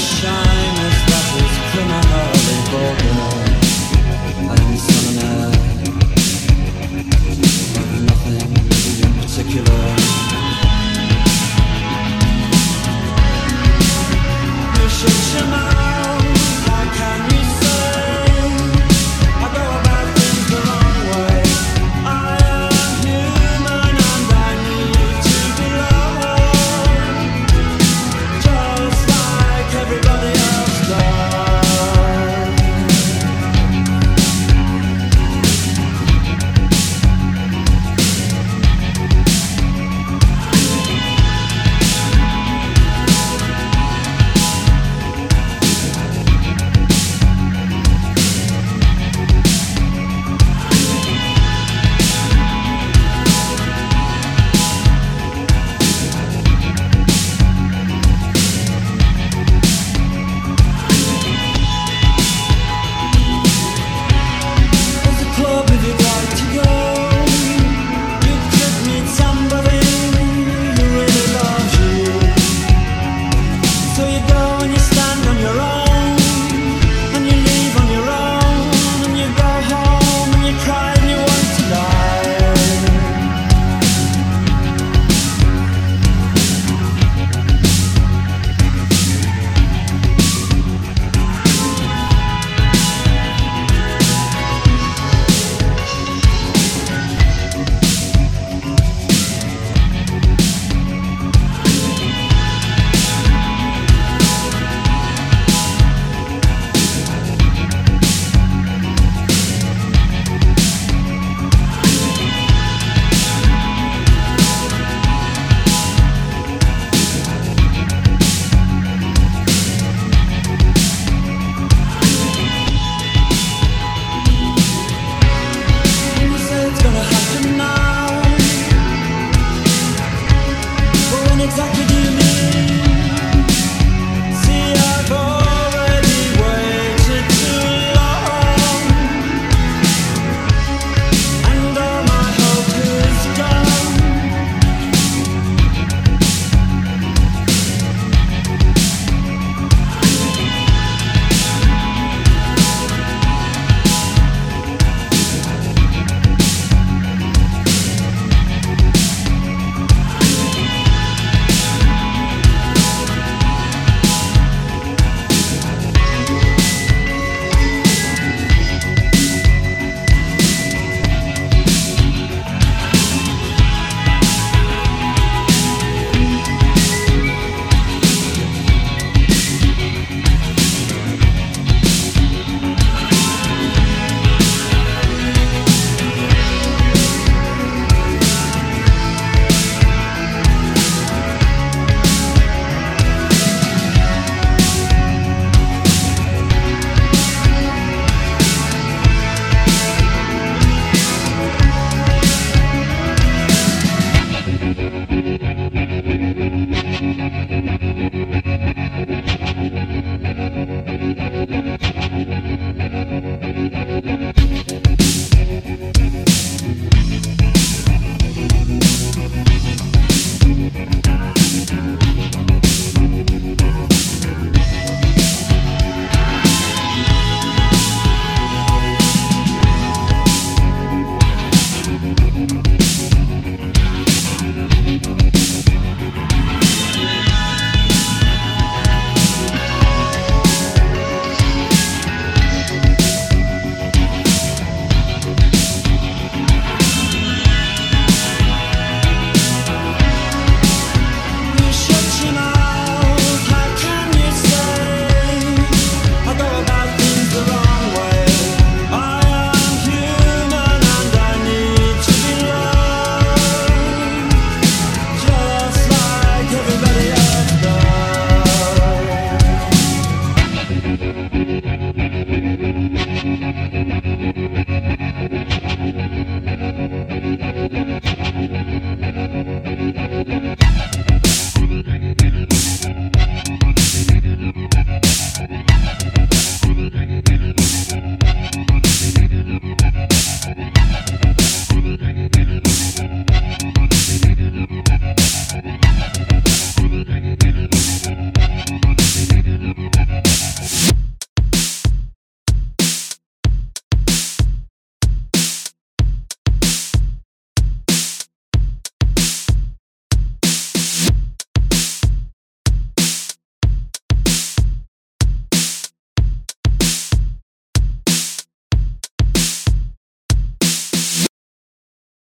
shyness that was criminally vulgar and summoner of nothing in particular.